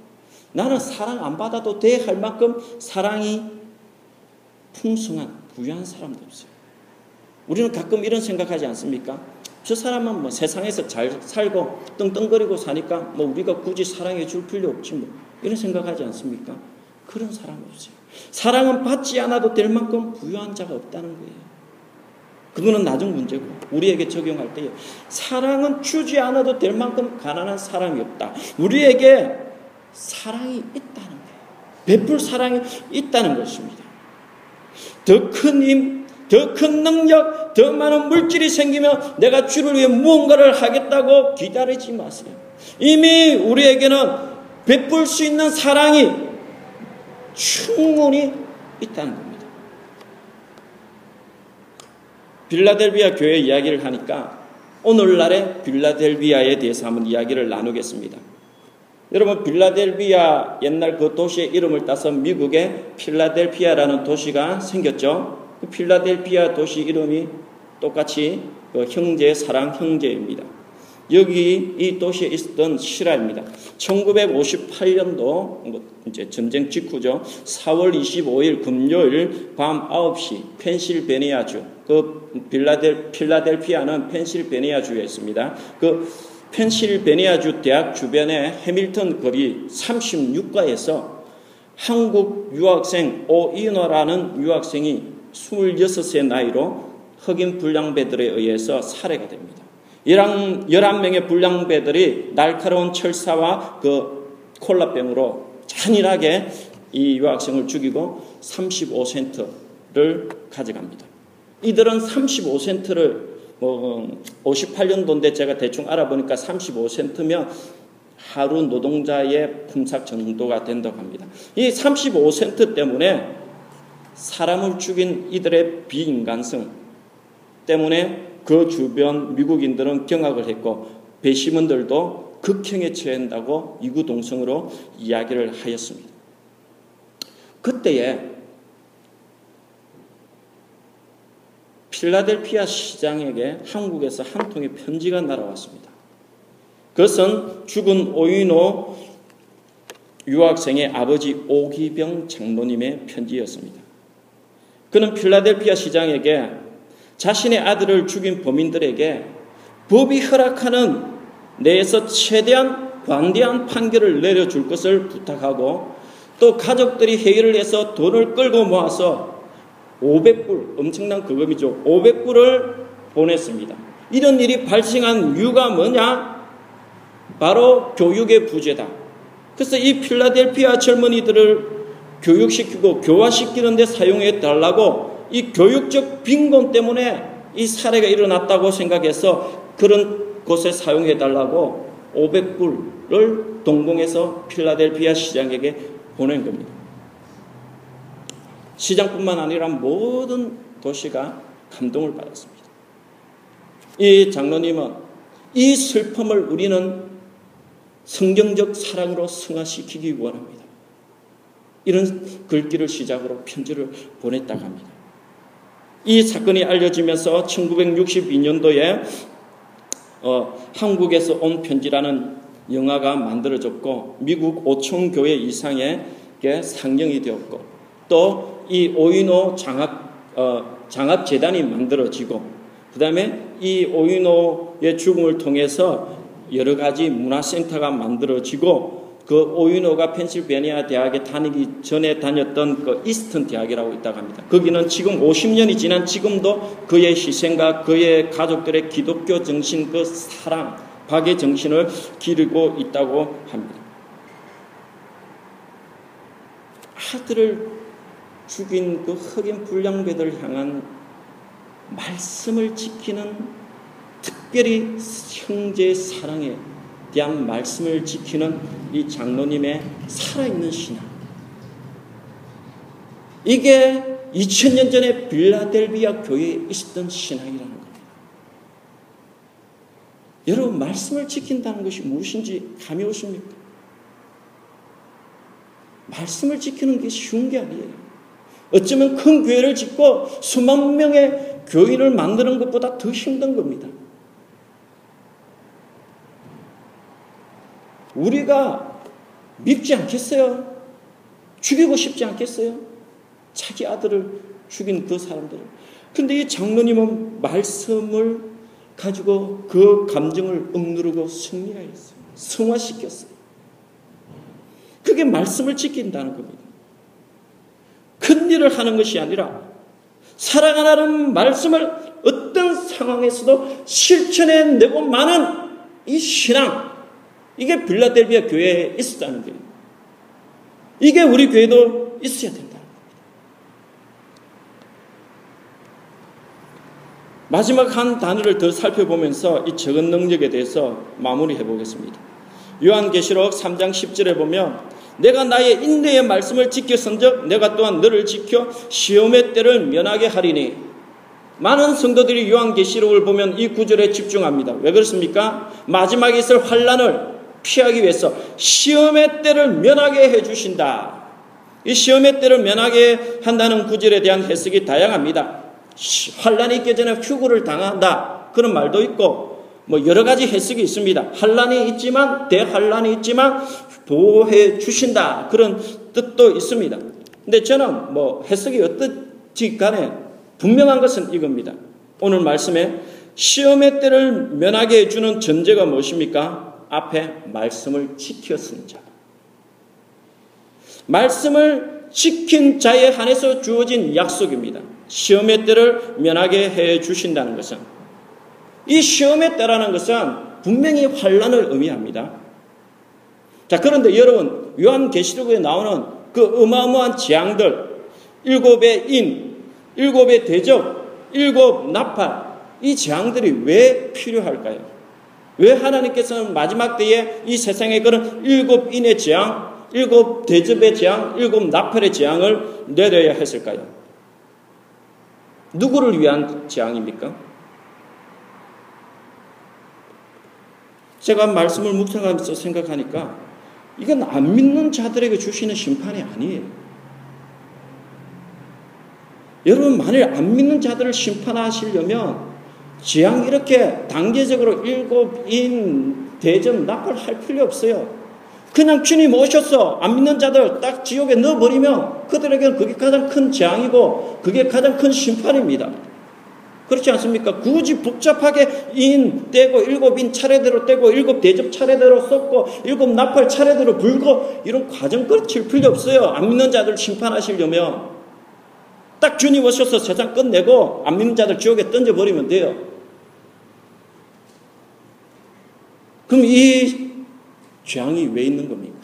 나는 사랑 안 받아도 돼 할 만큼 사랑이 풍성한 부유한 사람도 없어요. 우리는 가끔 이런 생각하지 않습니까? 저 사람은 뭐 세상에서 잘 살고 떵떵거리고 사니까 뭐 우리가 굳이 사랑해 줄 필요 없지 뭐 이런 생각하지 않습니까? 그런 사람 없어요. 사랑은 받지 않아도 될 만큼 부유한 자가 없다는 거예요. 그거는 나중 문제고 우리에게 적용할 때요. 사랑은 주지 않아도 될 만큼 가난한 사람이 없다. 우리에게 사랑이 있다는 거예요. 베풀 사랑이 있다는 것입니다. 더 큰 힘, 더 큰 능력, 더 많은 물질이 생기면 내가 주를 위해 무언가를 하겠다고 기다리지 마세요. 이미 우리에게는 베풀 수 있는 사랑이 충분히 있다는 겁니다. 빌라델비아 교회 이야기를 하니까 오늘날의 빌라델비아에 대해서 한번 이야기를 나누겠습니다. 여러분 빌라델비아 옛날 그 도시의 이름을 따서 미국에 필라델피아라는 도시가 생겼죠. 그 필라델피아 도시 이름이 똑같이 그 형제 사랑 형제입니다. 여기 이 도시에 있었던 실화입니다. 1958년도 뭐 이제 전쟁 직후죠. 4월 25일 금요일 밤 9시 펜실베니아주 그 빌라델 필라델피아는 펜실베니아주에 있습니다. 그 펜실베니아주 대학 주변의 해밀턴 거리 36가에서 한국 유학생 오이너라는 유학생이 26세 나이로 흑인 불량배들에 의해서 살해가 됩니다. 11명의 불량배들이 날카로운 철사와 그 콜라병으로 잔인하게 이 유학생을 죽이고 35센트를 가져갑니다. 이들은 35센트를 뭐 58년도인데 제가 대충 알아보니까 35센트면 하루 노동자의 품삯 정도가 된다고 합니다. 이 35센트 때문에 사람을 죽인 이들의 비인간성 때문에 그 주변 미국인들은 경악을 했고 배심원들도 극형에 처한다고 이구동성으로 이야기를 하였습니다. 그때에 필라델피아 시장에게 한국에서 한 통의 편지가 날아왔습니다. 그것은 죽은 오이노 유학생의 아버지 오기병 장로님의 편지였습니다. 그는 필라델피아 시장에게 자신의 아들을 죽인 범인들에게 법이 허락하는 내에서 최대한 광대한 판결을 내려줄 것을 부탁하고 또 가족들이 회의를 해서 돈을 끌고 모아서 500불, 엄청난 거금이죠. 500불을 보냈습니다. 이런 일이 발생한 이유가 뭐냐? 바로 교육의 부재다. 그래서 이 필라델피아 젊은이들을 교육시키고 교화시키는 데 사용해 달라고 이 교육적 빈곤 때문에 이 사례가 일어났다고 생각해서 그런 곳에 사용해 달라고 500불을 동봉해서 필라델피아 시장에게 보낸 겁니다. 시장뿐만 아니라 모든 도시가 감동을 받았습니다. 이 장로님은 이 슬픔을 우리는 성경적 사랑으로 승화시키기 원합니다. 이런 글귀를 시작으로 편지를 보냈다고 합니다. 이 사건이 알려지면서 1962년도에 어, 한국에서 온 편지라는 영화가 만들어졌고 미국 5천 교회 이상의 상영이 되었고 또 이 오이노 장합 어, 장합 재단이 만들어지고 그 다음에 이 오이노의 죽음을 통해서 여러 가지 문화센터가 만들어지고 그 오이노가 펜실베니아 대학에 다니기 전에 다녔던 그 이스턴 대학이라고 있다고 합니다. 거기는 지금 50년이 지난 지금도 그의 희생과 그의 가족들의 기독교 정신, 그 사랑, 박의 정신을 기르고 있다고 합니다. 아들을 죽인 그 흑인 불량배들 향한 말씀을 지키는 특별히 형제의 사랑에 대한 말씀을 지키는 이 장로님의 살아있는 신앙. 이게 2000년 전에 빌라델비아 교회에 있었던 신앙이라는 겁니다. 여러분, 말씀을 지킨다는 것이 무엇인지 감이 오십니까? 말씀을 지키는 게 쉬운 게 아니에요. 어쩌면 큰 교회를 짓고 수만 명의 교인을 만드는 것보다 더 힘든 겁니다. 우리가 밉지 않겠어요? 죽이고 싶지 않겠어요? 자기 아들을 죽인 그 사람들을. 근데 이 장로님은 말씀을 가지고 그 감정을 억누르고 승리하였어요. 성화시켰어요. 그게 말씀을 지킨다는 겁니다. 큰 일을 하는 것이 아니라 사랑하는 말씀을 어떤 상황에서도 실천해 내고 많은 이 신앙, 이게 빌라델비아 교회에 있었다는 거예요. 이게 우리 교회도 있어야 된다는 겁니다. 마지막 한 단어를 더 살펴보면서 이 적은 능력에 대해서 마무리해 보겠습니다. 요한계시록 3장 10절에 보면 내가 나의 인내의 말씀을 지켰은즉 내가 또한 너를 지켜 시험의 때를 면하게 하리니 많은 성도들이 요한계시록을 보면 이 구절에 집중합니다. 왜 그렇습니까? 마지막에 있을 환란을 피하기 위해서 시험의 때를 면하게 해 주신다. 이 시험의 때를 면하게 한다는 구절에 대한 해석이 다양합니다. 환란이 있기 전에 휴구를 당한다. 그런 말도 있고 뭐 여러 가지 해석이 있습니다. 환란이 있지만 대환란이 있지만 보호해 주신다. 그런 뜻도 있습니다. 근데 저는 뭐 해석이 어떻지 간에 분명한 것은 이겁니다. 오늘 말씀에 시험의 때를 면하게 해주는 전제가 무엇입니까? 앞에 말씀을 지켰은 자. 말씀을 지킨 자에 한해서 주어진 약속입니다. 시험의 때를 면하게 해 주신다는 것은 이 시험의 때라는 것은 분명히 환란을 의미합니다. 자, 그런데 여러분 요한계시록에 나오는 그 어마어마한 재앙들 일곱의 인, 일곱의 대적, 일곱 나팔 이 재앙들이 왜 필요할까요? 왜 하나님께서는 마지막 때에 이 세상에 그런 일곱 인의 재앙, 일곱 대접의 재앙, 일곱 나팔의 재앙을 내려야 했을까요? 누구를 위한 재앙입니까? 제가 말씀을 묵상하면서 생각하니까 이건 안 믿는 자들에게 주시는 심판이 아니에요. 여러분, 만일 안 믿는 자들을 심판하시려면 재앙 이렇게 단계적으로 일곱인 대전 납을 할 필요 없어요. 그냥 주님 오셨어. 안 믿는 자들 딱 지옥에 넣어버리면 그들에게는 그게 가장 큰 재앙이고 그게 가장 큰 심판입니다. 그렇지 않습니까? 굳이 복잡하게 인 떼고 일곱 인 차례대로 떼고 일곱 대접 차례대로 썼고 일곱 나팔 차례대로 불고 이런 과정 거칠 필요 없어요. 안 믿는 자들 심판하시려면 딱 주님 오셔서 세상 끝내고 안 믿는 자들 지옥에 던져버리면 돼요. 그럼 이 재앙이 왜 있는 겁니까?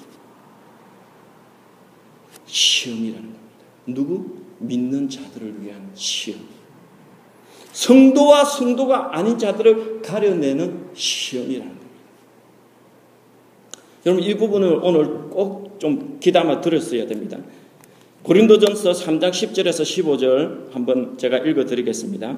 시험이라는 겁니다. 누구? 믿는 자들을 위한 시험. 성도와 성도가 아닌 자들을 가려내는 시험이라는 겁니다. 여러분 이 부분을 오늘 꼭 좀 기담아 들었어야 됩니다. 고린도전서 3장 10절에서 15절 한번 제가 읽어 드리겠습니다.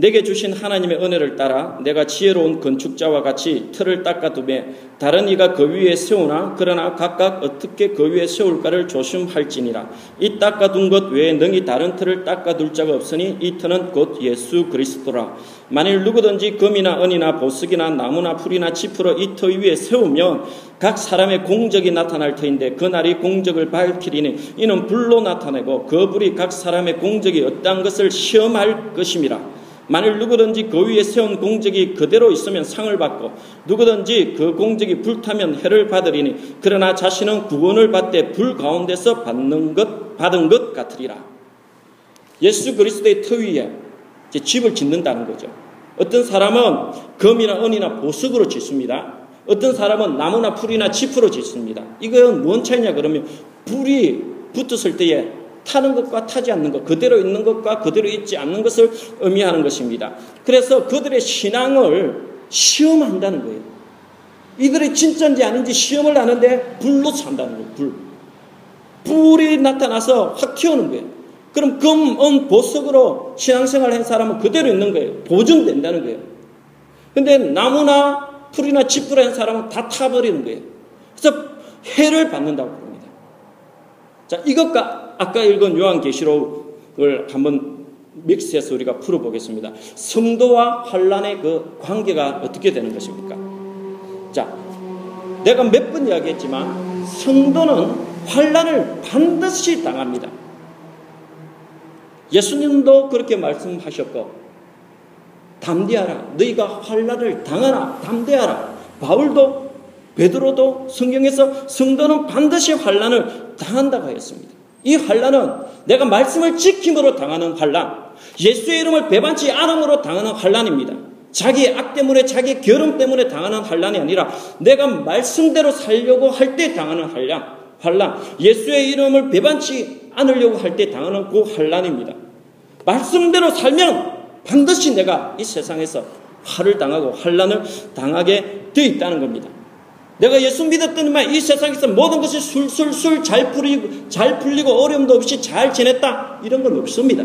내게 주신 하나님의 은혜를 따라 내가 지혜로운 건축자와 같이 틀을 닦아두매 다른 이가 그 위에 세우나 그러나 각각 어떻게 그 위에 세울까를 조심할지니라. 이 닦아둔 것 외에 능히 다른 틀을 닦아둘 자가 없으니 이 틀은 곧 예수 그리스도라. 만일 누구든지 금이나 은이나 보석이나 나무나 풀이나 지푸로 이터 위에 세우면 각 사람의 공적이 나타날 터인데 그날이 공적을 밝히리니 이는 불로 나타내고 그 불이 각 사람의 공적이 어떠한 것을 시험할 것임이라 만일 누구든지 그 위에 세운 공적이 그대로 있으면 상을 받고 누구든지 그 공적이 불타면 해를 받으리니 그러나 자신은 구원을 받되 불 가운데서 받는 것 받은 것 같으리라. 예수 그리스도의 터 위에 집을 짓는다는 거죠. 어떤 사람은 금이나 은이나 보석으로 짓습니다. 어떤 사람은 나무나 풀이나 지프로 짓습니다. 이건 뭔 차이냐 그러면 불이 붙었을 때에 타는 것과 타지 않는 것, 그대로 있는 것과 그대로 있지 않는 것을 의미하는 것입니다. 그래서 그들의 신앙을 시험한다는 거예요. 이들이 진짜인지 아닌지 시험을 하는데 불로 산다는 거예요. 불. 불이 나타나서 확 튀어오는 거예요. 그럼 금, 은, 보석으로 신앙생활 한 사람은 그대로 있는 거예요. 보존된다는 거예요. 근데 나무나 풀이나 집불 한 사람은 다 타버리는 거예요. 그래서 해를 받는다고 합니다. 자, 이것과 아까 읽은 요한계시록을 한번 믹스해서 우리가 풀어보겠습니다. 성도와 환란의 그 관계가 어떻게 되는 것입니까? 자, 내가 몇 번 이야기했지만 성도는 환란을 반드시 당합니다. 예수님도 그렇게 말씀하셨고 담대하라. 너희가 환란을 당하라. 담대하라. 바울도 베드로도 성경에서 성도는 반드시 환란을 당한다고 했습니다. 이 환란은 내가 말씀을 지킴으로 당하는 환란, 예수의 이름을 배반치 않음으로 당하는 환란입니다. 자기의 악 때문에 자기의 결혼 때문에 당하는 환란이 아니라 내가 말씀대로 살려고 할 때 당하는 환란, 환란, 예수의 이름을 배반치 않으려고 할 때 당하는 그 환란입니다. 말씀대로 살면 반드시 내가 이 세상에서 화를 당하고 환란을 당하게 되어 있다는 겁니다. 내가 예수 믿었더니만 이 세상에서 모든 것이 술술술 잘 풀리고 잘 풀리고 어려움도 없이 잘 지냈다 이런 건 없습니다.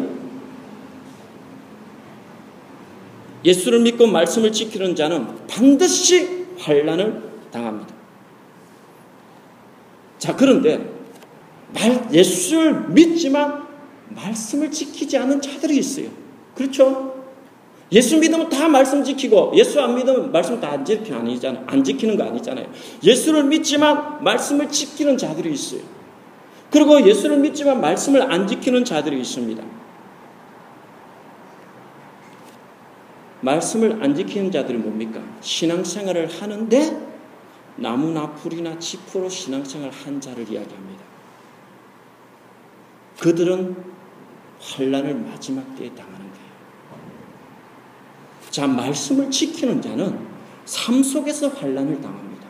예수를 믿고 말씀을 지키는 자는 반드시 환란을 당합니다. 자 그런데 말, 예수를 믿지만 말씀을 지키지 않은 자들이 있어요. 그렇죠? 예수 믿으면 다 말씀 지키고 예수 안 믿으면 말씀 다 안 지키는 아니잖아요. 안 지키는 거 아니잖아요. 예수를 믿지만 말씀을 지키는 자들이 있어요. 그리고 예수를 믿지만 말씀을 안 지키는 자들이 있습니다. 말씀을 안 지키는 자들이 뭡니까? 신앙생활을 하는데 나무나 풀이나 지푸로 신앙생활 한 자를 이야기합니다. 그들은 환란을 마지막 때에 거예요. 자, 말씀을 지키는 자는 삶 속에서 환란을 당합니다.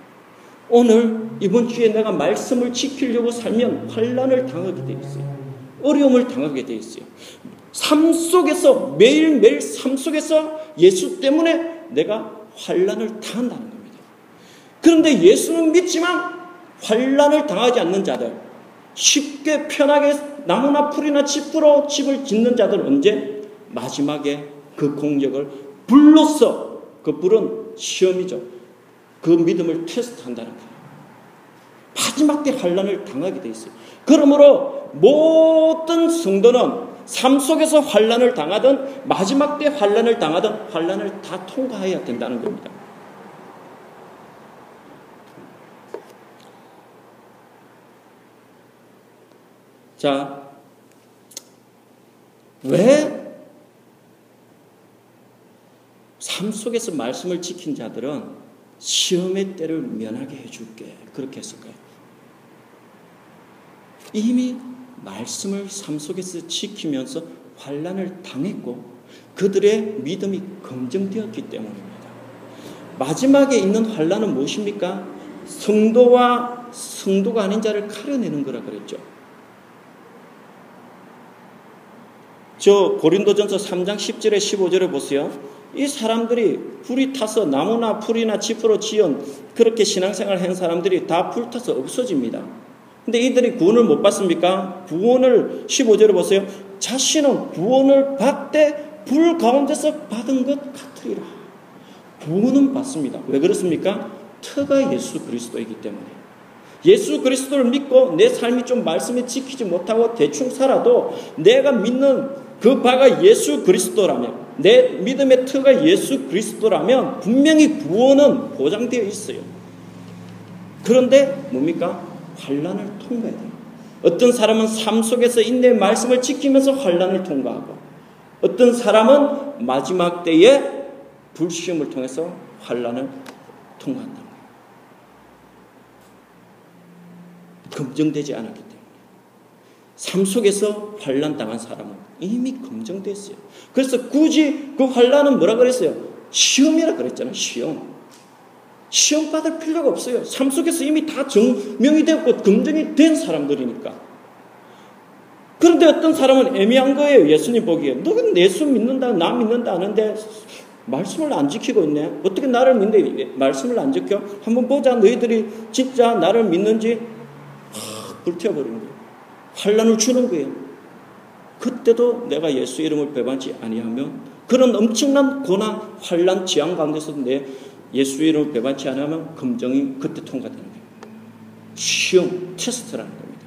오늘 이번 주에 내가 말씀을 지키려고 살면 환란을 당하게 돼 있어요. 어려움을 당하게 돼 있어요. 삶 속에서 매일매일 삶 속에서 예수 때문에 내가 환란을 당한다는 겁니다. 그런데 예수는 믿지만 환란을 당하지 않는 자들, 쉽게 편하게 나무나 풀이나 짚으로 집을 짓는 자들 언제 마지막에 그 공력을 불로써 그 불은 시험이죠. 그 믿음을 테스트한다는 거예요. 마지막 때 환란을 당하게 돼 있어요. 그러므로 모든 성도는 삶 속에서 환란을 당하든 마지막 때 환란을 당하든 환란을 다 통과해야 된다는 겁니다. 자, 왜 삶 속에서 말씀을 지킨 자들은 시험의 때를 면하게 해줄게. 그렇게 했을까요? 이미 말씀을 삶 속에서 지키면서 환란을 당했고 그들의 믿음이 검증되었기 때문입니다. 마지막에 있는 환란은 무엇입니까? 성도와 성도가 아닌 자를 가려내는 거라 그랬죠. 저 고린도전서 3장 10절에 15절에 보세요. 이 사람들이 불이 타서 나무나 풀이나 짚으로 지은 그렇게 신앙생활 한 사람들이 다 불타서 없어집니다. 근데 이들이 구원을 못 받습니까? 구원을 15절에 보세요. 자신은 구원을 받되 불 가운데서 받은 것 같으리라. 구원은 받습니다. 왜 그렇습니까? 터가 예수 그리스도이기 때문에. 예수 그리스도를 믿고 내 삶이 좀 말씀에 지키지 못하고 대충 살아도 내가 믿는 그 바가 예수 그리스도라면 내 믿음의 터가 예수 그리스도라면 분명히 구원은 보장되어 있어요. 그런데 뭡니까? 환란을 통과해야 돼요. 어떤 사람은 삶 속에서 인내 말씀을 지키면서 환란을 통과하고 어떤 사람은 마지막 때에 불시험을 통해서 환란을 통과한다. 검증되지 않았기 때문에 삶 속에서 환란 당한 사람은 이미 검증됐어요. 그래서 굳이 그 환란은 뭐라 그랬어요? 시험이라 그랬잖아요. 시험. 시험 받을 필요가 없어요. 삶 속에서 이미 다 증명이 되었고 검증이 된 사람들이니까. 그런데 어떤 사람은 애매한 거예요. 예수님 보기에. 너는 예수 믿는다, 나 믿는다 하는데 말씀을 안 지키고 있네. 어떻게 나를 믿는데 말씀을 안 지켜? 한번 보자. 너희들이 진짜 나를 믿는지 하, 불태워버리는 거예요. 환란을 주는 거예요. 그때도 내가 예수 이름을 배반지 아니하면 그런 엄청난 고난, 환란, 지향 가운데서 내 예수 이름을 배반치 않으면 검정이 그때 통과되는 거예요. 시험, 테스트라는 겁니다.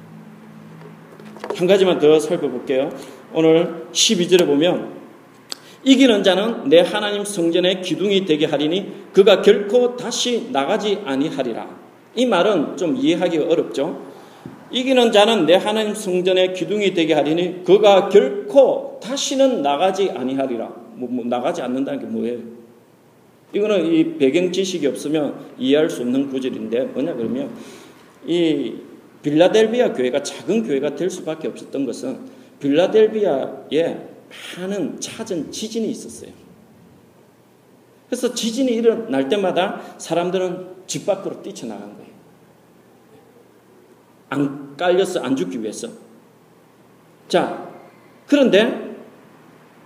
한 가지만 더 살펴볼게요. 오늘 12절에 보면 이기는 자는 내 하나님 성전의 기둥이 되게 하리니 그가 결코 다시 나가지 아니하리라. 이 말은 좀 이해하기 어렵죠. 이기는 자는 내 하나님 성전의 기둥이 되게 하리니 그가 결코 다시는 나가지 아니하리라. 뭐, 뭐 나가지 않는다는 게 뭐예요? 이거는 이 배경 지식이 없으면 이해할 수 없는 구절인데 뭐냐 그러면 이 빌라델비아 교회가 작은 교회가 될 수밖에 없었던 것은 빌라델비아에 많은 잦은 지진이 있었어요. 그래서 지진이 일어날 때마다 사람들은 집 밖으로 뛰쳐나간 거예요. 안 깔려서 안 죽기 위해서. 자, 그런데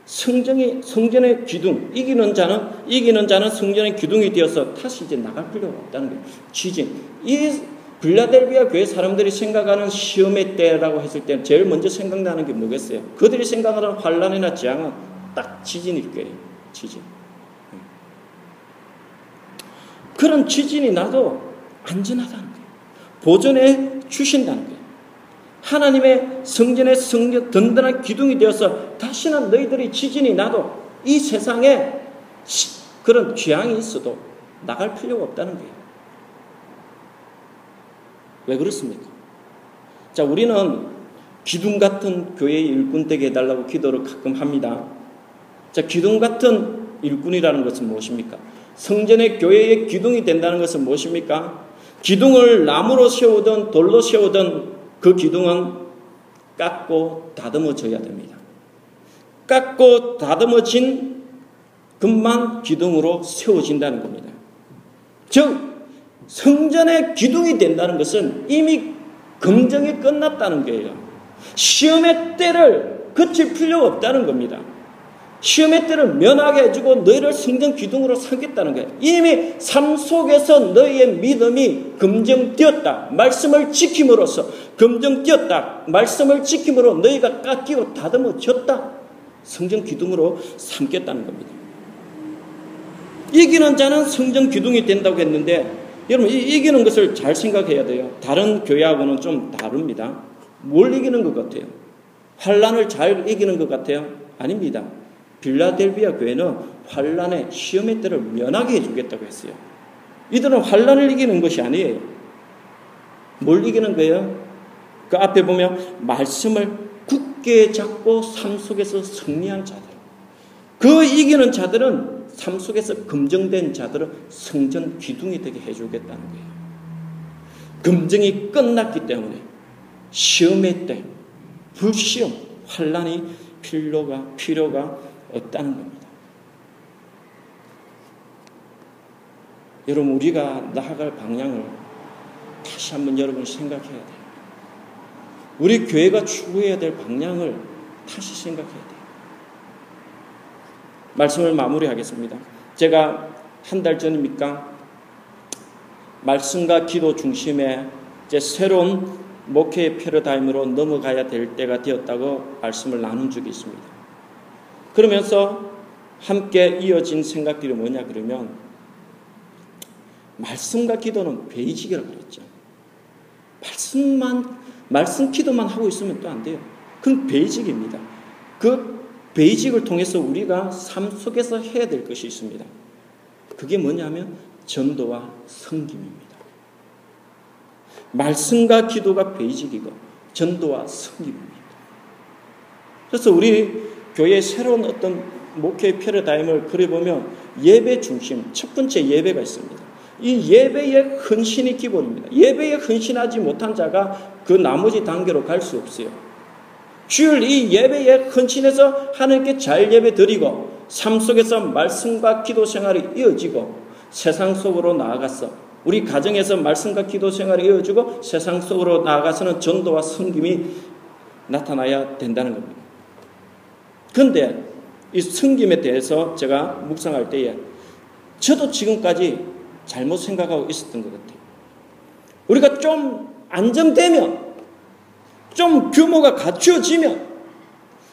성전이 성전의 기둥 이기는 자는 이기는 자는 성전의 기둥이 되어서 다시 이제 나갈 필요가 없다는 거예요. 지진. 이 빌라델비아 교회 사람들이 생각하는 시험의 때라고 했을 때 제일 먼저 생각나는 게 뭐겠어요? 그들이 생각하는 환란이나 재앙은 딱 지진일 거예요. 지진. 그런 지진이 나도 안전하다는 거예요. 보존해 주신다는 거예요. 하나님의 성전의 성전 든든한 기둥이 되어서 다시는 너희들이 지진이 나도 이 세상에 그런 취향이 있어도 나갈 필요가 없다는 거예요. 왜 그렇습니까? 자, 우리는 기둥 같은 교회의 일꾼 되게 해달라고 기도를 가끔 합니다. 자, 기둥 같은 일꾼이라는 것은 무엇입니까? 성전의 교회의 기둥이 된다는 것은 무엇입니까? 기둥을 나무로 세우든 돌로 세우든 그 기둥은 깎고 다듬어져야 됩니다. 깎고 다듬어진 금만 기둥으로 세워진다는 겁니다. 즉, 성전의 기둥이 된다는 것은 이미 검정이 끝났다는 거예요. 시험의 때를 거칠 필요가 없다는 겁니다. 시험의 때를 면하게 해주고 너희를 성전 기둥으로 삼겠다는 거예요. 이미 삶 속에서 너희의 믿음이 검증되었다. 말씀을 지킴으로써 검증되었다. 말씀을 지킴으로 너희가 깎이고 다듬어졌다. 성전 기둥으로 삼겠다는 겁니다. 이기는 자는 성전 기둥이 된다고 했는데 여러분 이, 이기는 것을 잘 생각해야 돼요. 다른 교회하고는 좀 다릅니다. 뭘 이기는 것 같아요? 환란을 잘 이기는 것 같아요? 아닙니다. 빌라델비아 교회는 환란의 시험의 때를 면하게 해주겠다고 했어요. 이들은 환란을 이기는 것이 아니에요. 뭘 이기는 거예요? 그 앞에 보면 말씀을 굳게 잡고 삶 속에서 승리한 자들. 그 이기는 자들은 삶 속에서 검증된 자들은 성전 기둥이 되게 해주겠다는 거예요. 검증이 끝났기 때문에 시험의 때, 불시험, 환란이 필요가 필요가 없다는 겁니다. 여러분 우리가 나아갈 방향을 다시 한번 여러분 생각해야 돼요. 우리 교회가 추구해야 될 방향을 다시 생각해야 돼요. 말씀을 마무리하겠습니다. 제가 한 달 전입니까? 말씀과 기도 중심에 이제 새로운 목회의 패러다임으로 넘어가야 될 때가 되었다고 말씀을 나눈 적이 있습니다. 그러면서 함께 이어진 생각들이 뭐냐 그러면 말씀과 기도는 베이직이라고 그랬죠. 말씀만 말씀 기도만 하고 있으면 또 안 돼요. 그건 베이직입니다. 그 베이직을 통해서 우리가 삶 속에서 해야 될 것이 있습니다. 그게 뭐냐면 전도와 성김입니다. 말씀과 기도가 베이직이고 전도와 성김입니다. 그래서 우리 교회의 새로운 어떤 목회 패러다임을 그려보면 예배 중심, 첫 번째 예배가 있습니다. 이 예배의 헌신이 기본입니다. 예배에 헌신하지 못한 자가 그 나머지 단계로 갈 수 없어요. 주일 이 예배에 헌신해서 하나님께 잘 예배 드리고 삶 속에서 말씀과 기도 생활이 이어지고 세상 속으로 나아가서 우리 가정에서 말씀과 기도 생활이 이어지고 세상 속으로 나아가서는 전도와 성김이 나타나야 된다는 겁니다. 그런데 이 승김에 대해서 제가 묵상할 때에 저도 지금까지 잘못 생각하고 있었던 것 같아요. 우리가 좀 안정되면, 좀 규모가 갖추어지면,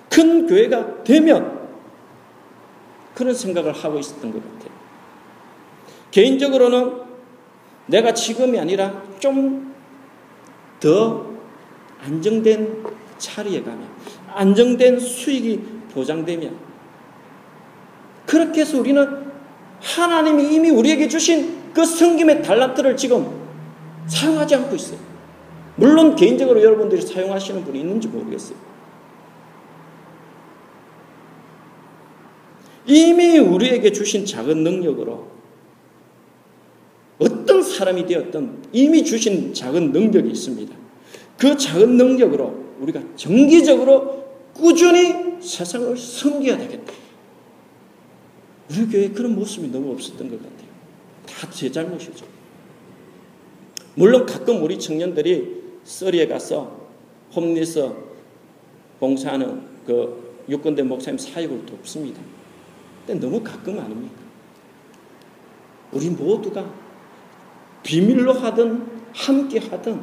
큰 교회가 되면, 그런 생각을 하고 있었던 것 같아요. 개인적으로는 내가 지금이 아니라 좀 더 안정된 자리에 가면, 안정된 수익이 보장되면 그렇게 해서 우리는 하나님이 이미 우리에게 주신 그 성김의 달란트를 지금 사용하지 않고 있어요. 물론 개인적으로 여러분들이 사용하시는 분이 있는지 모르겠어요. 이미 우리에게 주신 작은 능력으로 어떤 사람이 되었든 이미 주신 작은 능력이 있습니다. 그 작은 능력으로 우리가 정기적으로 꾸준히 세상을 섬겨야 되겠다. 우리 교회에 그런 모습이 너무 없었던 것 같아요. 다 제 잘못이죠. 물론 가끔 우리 청년들이 썰리에 가서 홈리스 봉사하는 그 유권대 목사님 사역을 돕습니다. 근데 너무 가끔 아닙니까? 우리 모두가 비밀로 하든 함께 하든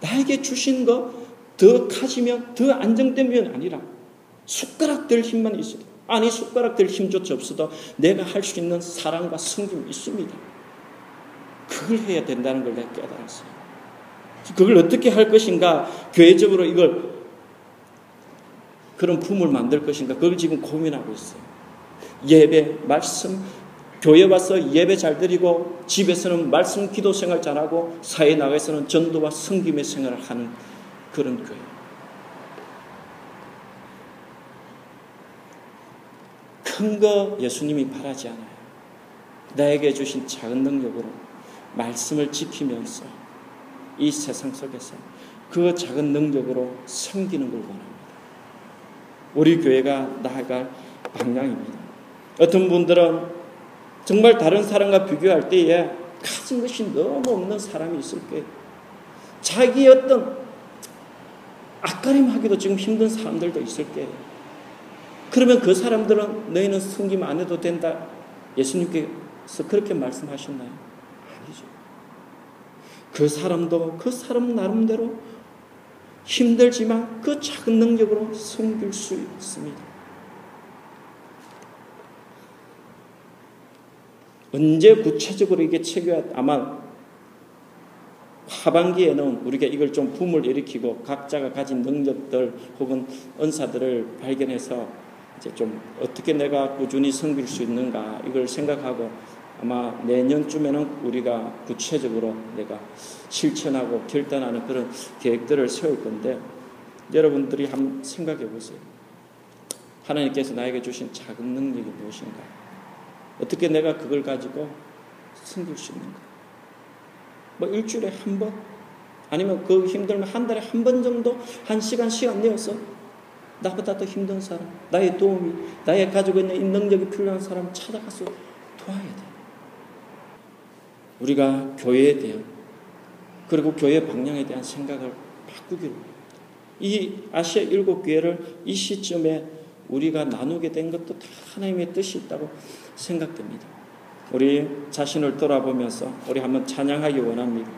나에게 주신 거 더 가지면 더 안정되면 아니라 숟가락 들 힘만 있어도 아니 숟가락 들 힘조차 없어도 내가 할 수 있는 사랑과 성김이 있습니다. 그걸 해야 된다는 걸 내가 깨달았어요. 그걸 어떻게 할 것인가 교회적으로 이걸 그런 품을 만들 것인가 그걸 지금 고민하고 있어요. 예배, 말씀, 교회 와서 예배 잘 드리고 집에서는 말씀 기도 생활 잘하고 사회 나가서는 전도와 성김의 생활을 하는 그런 교회. 큰 거 예수님이 바라지 않아요. 나에게 주신 작은 능력으로 말씀을 지키면서 이 세상 속에서 그 작은 능력으로 섬기는 걸 원합니다. 우리 교회가 나아갈 방향입니다. 어떤 분들은 정말 다른 사람과 비교할 때에 가진 것이 너무 없는 사람이 있을 거예요. 자기 어떤 앞가림하기도 지금 힘든 사람들도 있을 거예요. 그러면 그 사람들은 너희는 섬김 안 해도 된다. 예수님께서 그렇게 말씀하셨나요? 아니죠. 그 사람도 그 사람 나름대로 힘들지만 그 작은 능력으로 섬길 수 있습니다. 언제 구체적으로 이게 체계가 아마 하반기에는 우리가 이걸 좀 붐을 일으키고 각자가 가진 능력들 혹은 은사들을 발견해서 이제 좀 어떻게 내가 꾸준히 섬길 수 있는가 이걸 생각하고 아마 내년쯤에는 우리가 구체적으로 내가 실천하고 결단하는 그런 계획들을 세울 건데 여러분들이 한번 생각해 보세요. 하나님께서 나에게 주신 작은 능력이 무엇인가? 어떻게 내가 그걸 가지고 섬길 수 있는가? 뭐 일주일에 한 번? 아니면 그 힘들면 한 달에 한 번 정도 한 시간 시간 내어서 나보다 더 힘든 사람, 나의 도움이, 나의 가지고 있는 이 능력이 필요한 사람 찾아가서 도와야 돼. 우리가 교회에 대한 그리고 교회 방향에 대한 생각을 바꾸기로 이 아시아 일곱 교회를 이 시점에 우리가 나누게 된 것도 다 하나님의 뜻이 있다고 생각됩니다. 우리 자신을 돌아보면서 우리 한번 찬양하기 원합니다.